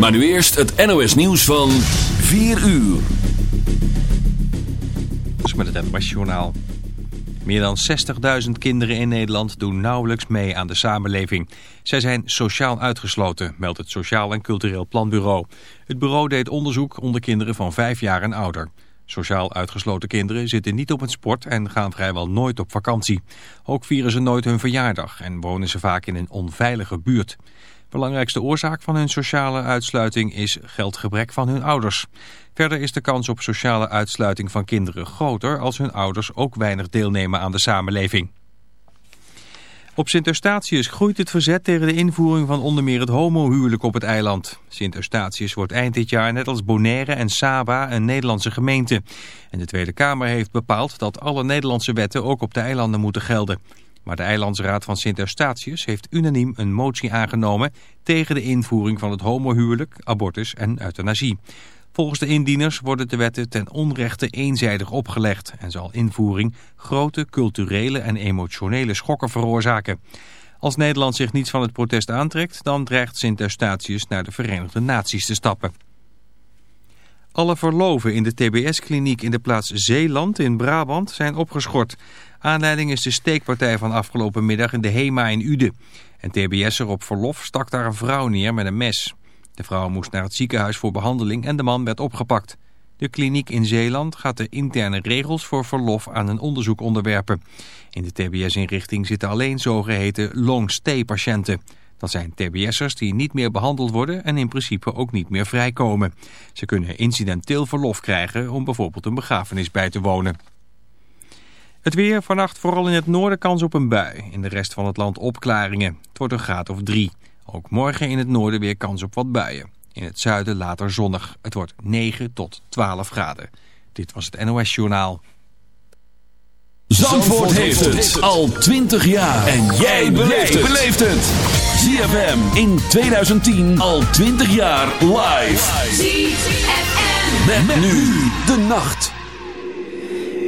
Maar nu eerst het NOS nieuws van 4 uur. Met het NOS. Meer dan 60.000 kinderen in Nederland doen nauwelijks mee aan de samenleving. Zij zijn sociaal uitgesloten, meldt het Sociaal en Cultureel Planbureau. Het bureau deed onderzoek onder kinderen van 5 jaar en ouder. Sociaal uitgesloten kinderen zitten niet op het sport en gaan vrijwel nooit op vakantie. Ook vieren ze nooit hun verjaardag en wonen ze vaak in een onveilige buurt. Belangrijkste oorzaak van hun sociale uitsluiting is geldgebrek van hun ouders. Verder is de kans op sociale uitsluiting van kinderen groter als hun ouders ook weinig deelnemen aan de samenleving. Op Sint-Eustatius groeit het verzet tegen de invoering van onder meer het homohuwelijk op het eiland. Sint-Eustatius wordt eind dit jaar net als Bonaire en Saba een Nederlandse gemeente. En de Tweede Kamer heeft bepaald dat alle Nederlandse wetten ook op de eilanden moeten gelden. Maar de Eilandsraad van Sint-Eustatius heeft unaniem een motie aangenomen tegen de invoering van het homohuwelijk, abortus en euthanasie. Volgens de indieners worden de wetten ten onrechte eenzijdig opgelegd en zal invoering grote culturele en emotionele schokken veroorzaken. Als Nederland zich niets van het protest aantrekt, dan dreigt Sint-Eustatius naar de Verenigde Naties te stappen. Alle verloven in de TBS-kliniek in de plaats Zeeland in Brabant zijn opgeschort. Aanleiding is de steekpartij van afgelopen middag in de HEMA in Uden. Een TBS'er op verlof stak daar een vrouw neer met een mes. De vrouw moest naar het ziekenhuis voor behandeling en de man werd opgepakt. De kliniek in Zeeland gaat de interne regels voor verlof aan een onderzoek onderwerpen. In de TBS-inrichting zitten alleen zogeheten long-stay-patiënten. Dat zijn TBS'ers die niet meer behandeld worden en in principe ook niet meer vrijkomen. Ze kunnen incidenteel verlof krijgen om bijvoorbeeld een begrafenis bij te wonen. Het weer, vannacht vooral in het noorden kans op een bui. In de rest van het land opklaringen. Het wordt een graad of drie. Ook morgen in het noorden weer kans op wat buien. In het zuiden later zonnig. Het wordt 9 tot 12 graden. Dit was het NOS Journaal. Zandvoort, Zandvoort heeft het al 20 jaar. En jij beleeft het. ZFM in 2010 al 20 jaar live. ZFM. Met, nu de nacht.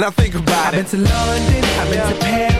Now think about it. I've been to London, I've been to Paris,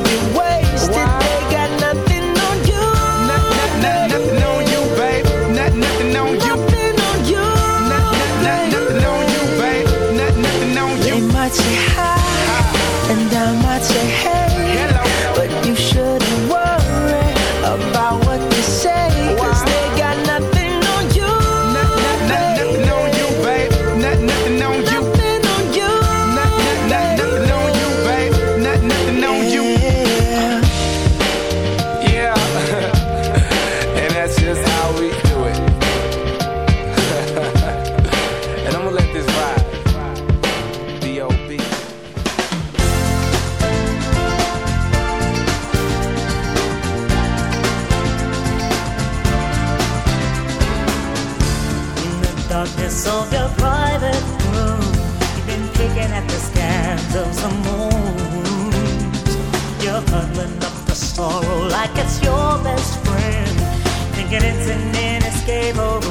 thinking it's an inescapable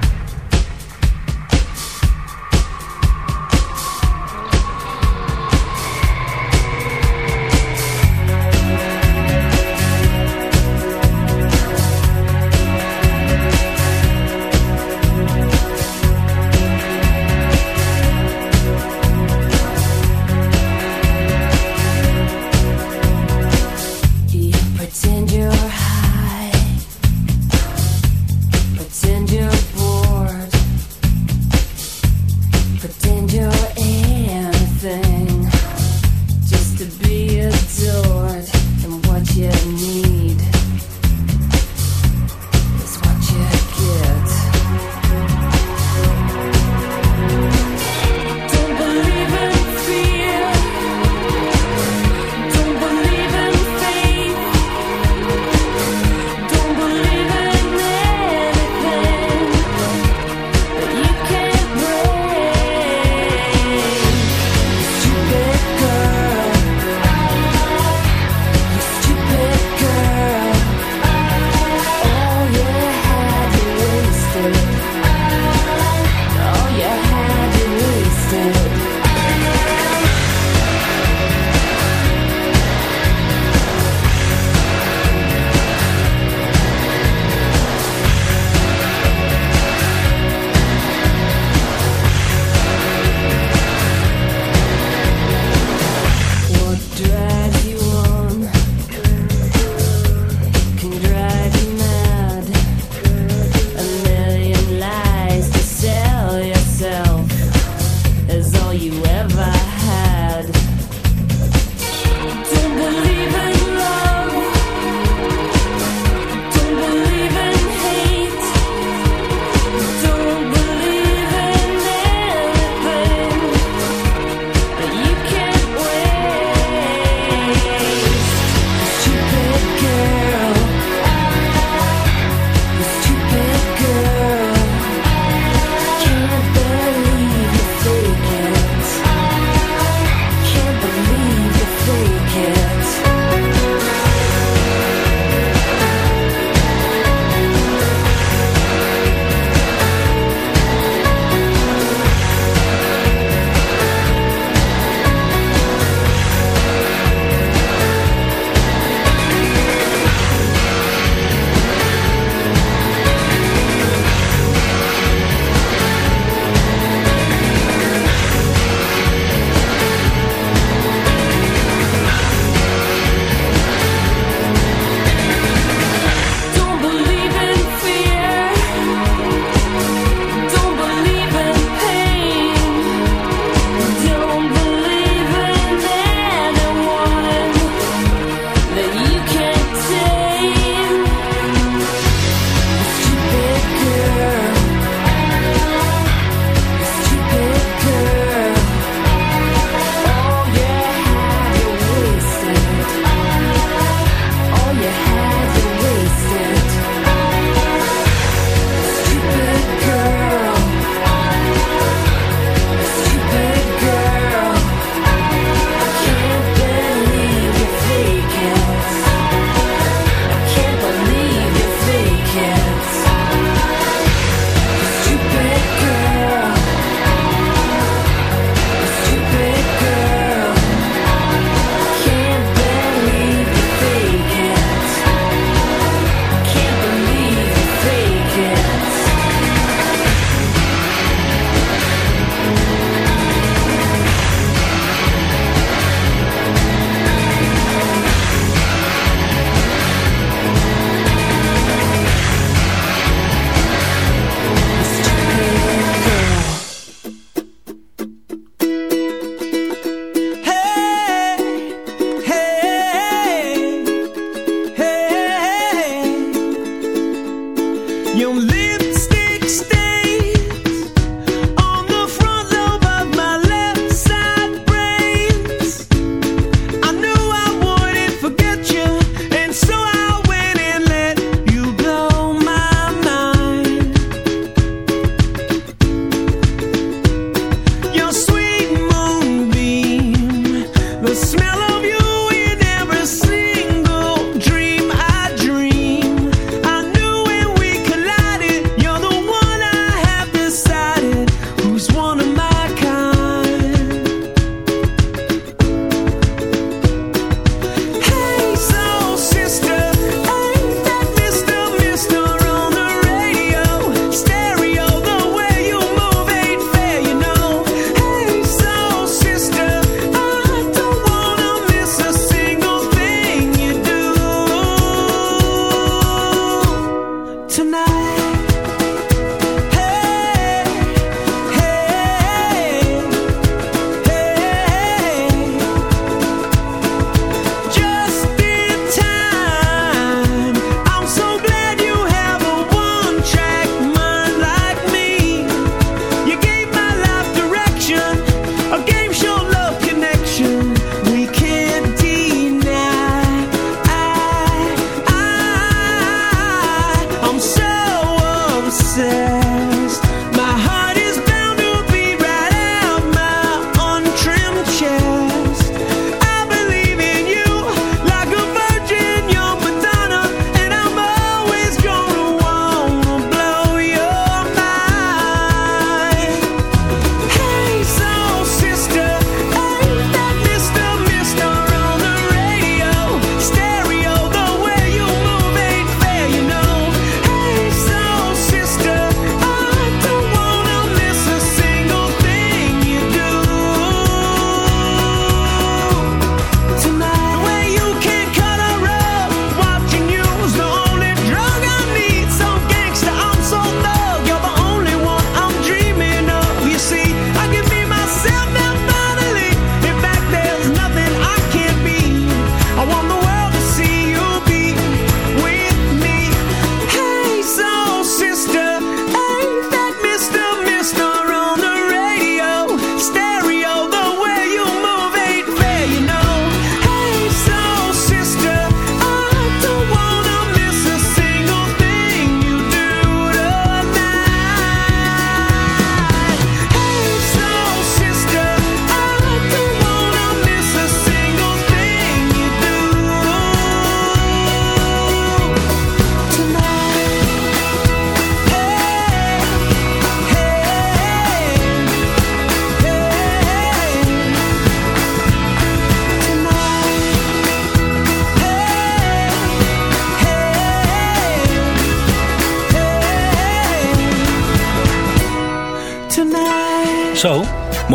lipstick.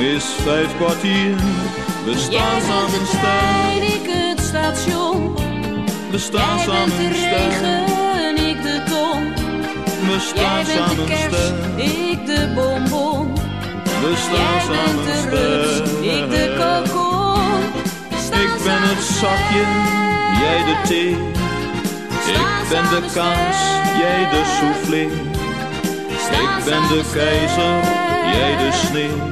is vijf kwartier. We staan Jij samen bent de trein, ik het station. We staan Jij samen bent de regen, ik de ton. We staan Jij bent de samen kerst, ik de bonbon. We staan Jij bent samen de rups, ik de kokon. Ik ben het zakje, jij de thee. Ik ben de kaas, jij de soufflé. Ik ben de keizer, jij de sneeuw.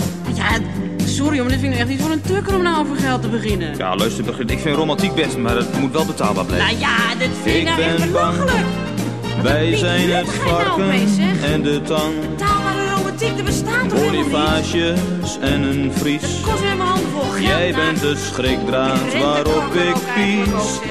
Sorry, maar dit vind ik echt niet voor een tukker om nou over geld te beginnen. Ja, luister, begin- ik vind romantiek best, maar het moet wel betaalbaar blijven. Nou ja, dit vind ik nou echt belachelijk. Wij zijn het nou varken en de tang. Betaalbare romantiek, er bestaat toch? Bonifages en een vries. Kost weer mijn handen vol geld. Jij nou. bent de schrikdraad waarop ik pies.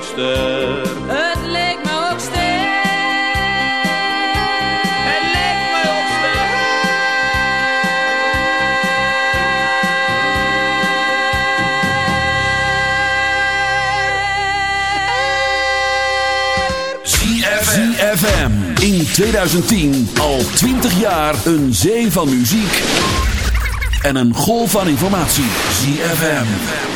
Ook sterk. Het leek me ook sterk. Het leek me ook ZFM. In 2010 al 20 jaar een zee van muziek. En een golf van informatie. ZFM.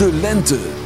De lente.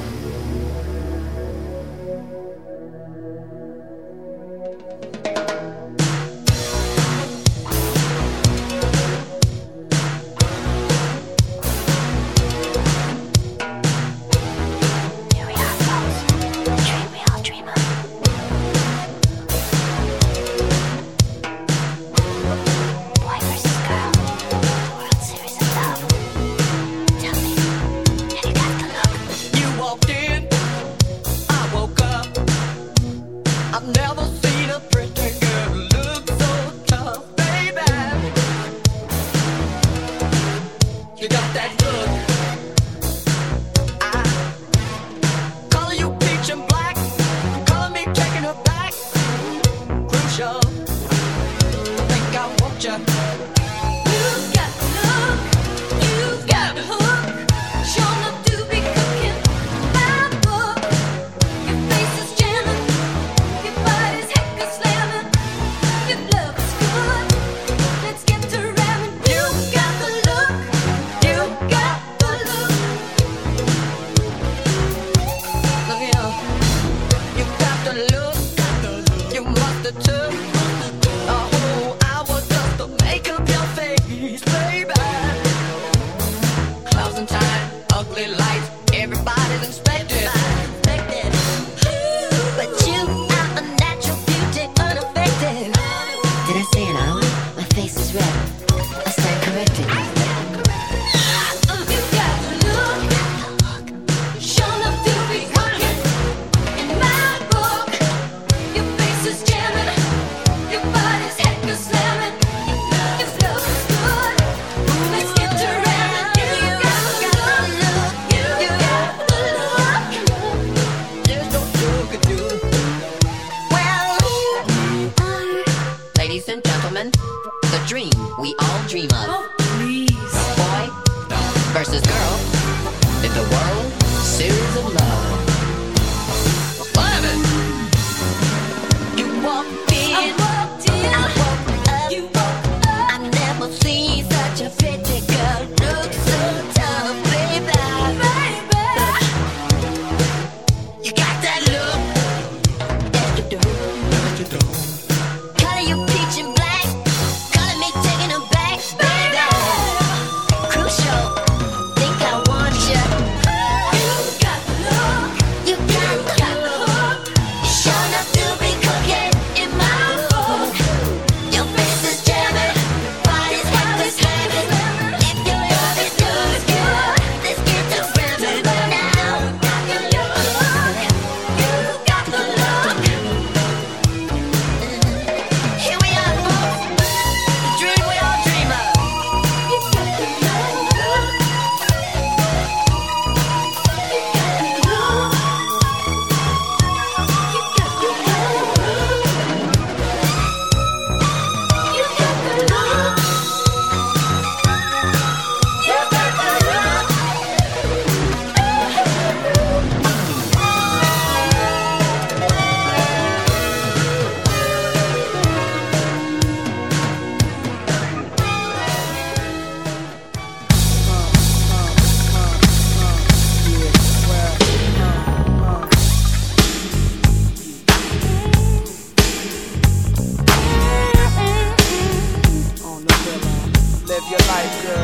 Live your